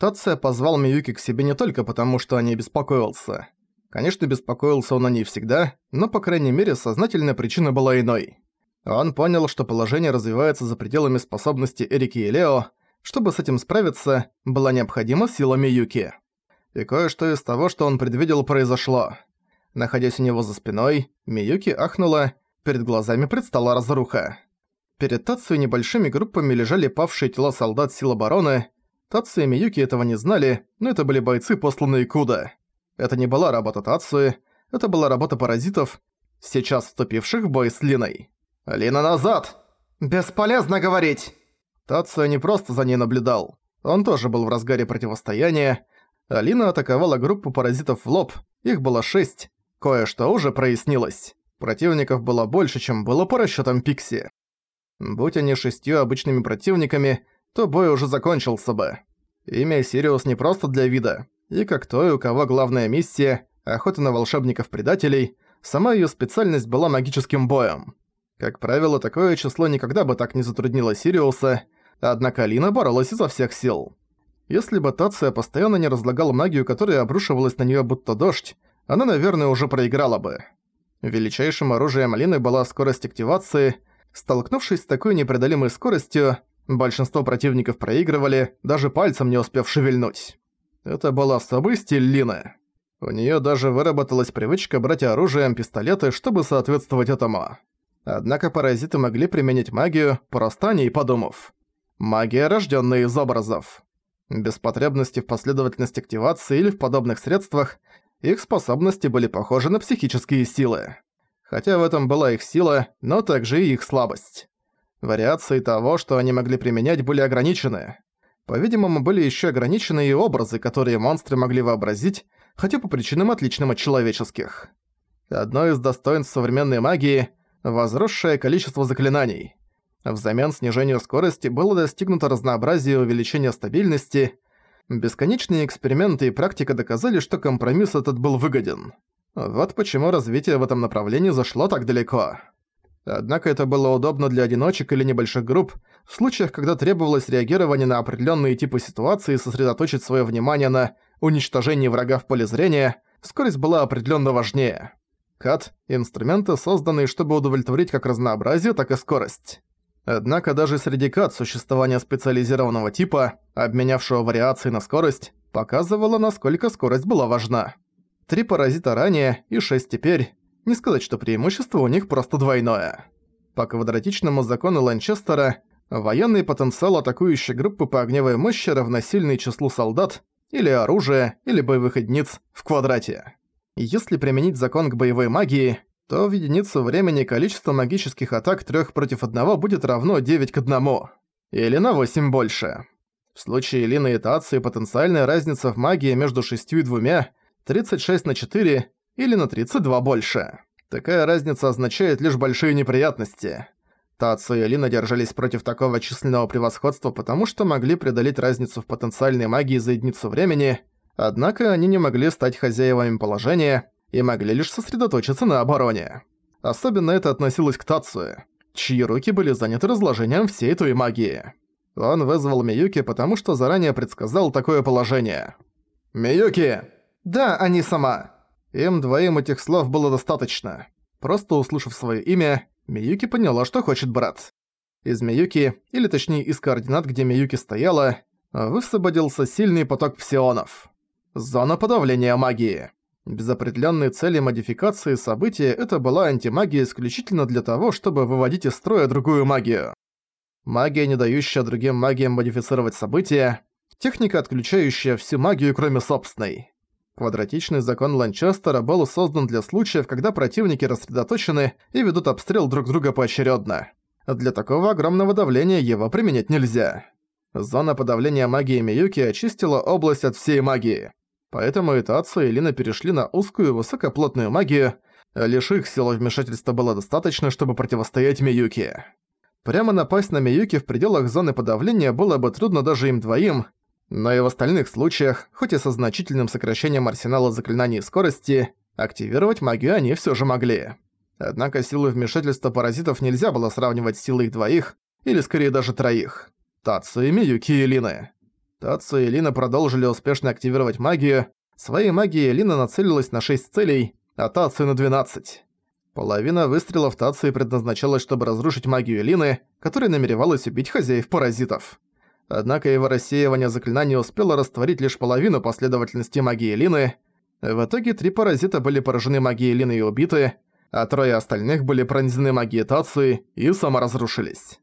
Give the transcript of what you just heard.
Тация позвал Миюки к себе не только потому, что о ней беспокоился. Конечно, беспокоился он о ней всегда, но, по крайней мере, сознательная причина была иной. Он понял, что положение развивается за пределами способностей Эрики и Лео. Чтобы с этим справиться, была необходима сила Миюки. И кое-что из того, что он предвидел, произошло. Находясь у него за спиной, Миюки ахнула, перед глазами предстала разруха. Перед Тацию небольшими группами лежали павшие тела солдат сил обороны. Тацию и Миюки этого не знали, но это были бойцы, посланные Куда. Это не была работа Тацию, это была работа паразитов, сейчас вступивших в бой с Линой. «Лина назад!» «Бесполезно говорить!» Тацию не просто за ней наблюдал. Он тоже был в разгаре противостояния. Алина атаковала группу паразитов в лоб, их было шесть. Кое-что уже прояснилось. Противников было больше, чем было по расчетам Пикси. Будь они шестью обычными противниками, то бой уже закончился бы. Имя Сириус не просто для вида, и как той, у кого главная миссия – охота на волшебников-предателей, сама её специальность была магическим боем. Как правило, такое число никогда бы так не затруднило Сириуса, однако Алина боролась изо всех сил. Если бы Тация постоянно не разлагала магию, которая обрушивалась на неё будто дождь, она, наверное, уже проиграла бы. Величайшим оружием Алины была скорость активации. Столкнувшись с такой непреодолимой скоростью, большинство противников проигрывали, даже пальцем не успев шевельнуть. Это был особый стиль Лины. У неё даже выработалась привычка брать оружием пистолеты, чтобы соответствовать этому. Однако паразиты могли применять магию, о ней подумав. Магия, рождённая из образов. Без потребности в последовательности активации или в подобных средствах, их способности были похожи на психические силы. Хотя в этом была их сила, но также и их слабость. Вариации того, что они могли применять, были ограничены. По-видимому, были ещё ограничены и образы, которые монстры могли вообразить, хотя по причинам отличным от человеческих. Одно из достоинств современной магии – возросшее количество заклинаний. Взамен снижению скорости было достигнуто разнообразие и увеличение стабильности. Бесконечные эксперименты и практика доказали, что компромисс этот был выгоден. Вот почему развитие в этом направлении зашло так далеко. Однако это было удобно для одиночек или небольших групп, в случаях, когда требовалось реагирование на определенные типы ситуации и сосредоточить свое внимание на уничтожении врага в поле зрения, скорость была определенно важнее. Кат – инструменты, созданные, чтобы удовлетворить как разнообразие, так и скорость. Однако даже среди кат существование специализированного типа, обменявшего вариации на скорость, показывало, насколько скорость была важна. Три паразита ранее и шесть теперь, не сказать, что преимущество у них просто двойное. По квадратичному закону Ланчестера, военный потенциал атакующей группы по огневой мощи равносильный числу солдат, или оружия, или боевых единиц в квадрате. Если применить закон к боевой магии, то в единицу времени количество магических атак 3 против 1 будет равно 9 к 1. Или на 8 больше. В случае Лины и Тации потенциальная разница в магии между 6 и 2 – 36 на 4 или на 32 больше. Такая разница означает лишь большие неприятности. Тацу и Лина держались против такого численного превосходства, потому что могли преодолеть разницу в потенциальной магии за единицу времени, Однако они не могли стать хозяевами положения и могли лишь сосредоточиться на обороне. Особенно это относилось к Тацуе, чьи руки были заняты разложением всей той магии. Он вызвал Миюки, потому что заранее предсказал такое положение. «Миюки!» «Да, они сама!» Им двоим этих слов было достаточно. Просто услышав свое имя, Миюки поняла, что хочет брат. Из Миюки, или точнее из координат, где Миюки стояла, высвободился сильный поток псионов. Зона подавления магии. Без определенной цели модификации события это была антимагия исключительно для того, чтобы выводить из строя другую магию. Магия, не дающая другим магиям модифицировать события. Техника, отключающая всю магию, кроме собственной. Квадратичный закон Ланчестера был создан для случаев, когда противники рассредоточены и ведут обстрел друг друга поочередно. Для такого огромного давления его применять нельзя. Зона подавления магии Миюки очистила область от всей магии. Поэтому и Тацу, и Лина перешли на узкую высокоплотную магию, лишь их силы вмешательства было достаточно, чтобы противостоять Миюки. Прямо напасть на Миюки в пределах зоны подавления было бы трудно даже им двоим, но и в остальных случаях, хоть и со значительным сокращением арсенала заклинаний и скорости, активировать магию они всё же могли. Однако силы вмешательства паразитов нельзя было сравнивать с силой их двоих, или скорее даже троих. Тацу и Миюки и Лины. Тацу и Лина продолжили успешно активировать магию. Своей магией Лина нацелилась на 6 целей, а Тацу на 12. Половина выстрелов Тации предназначалась, чтобы разрушить магию Лины, которая намеревалась убить хозяев паразитов. Однако его рассеивание заклинаний успело растворить лишь половину последовательности магии Лины. В итоге три паразита были поражены магией Лины и убиты, а трое остальных были пронзены магией Тации и саморазрушились.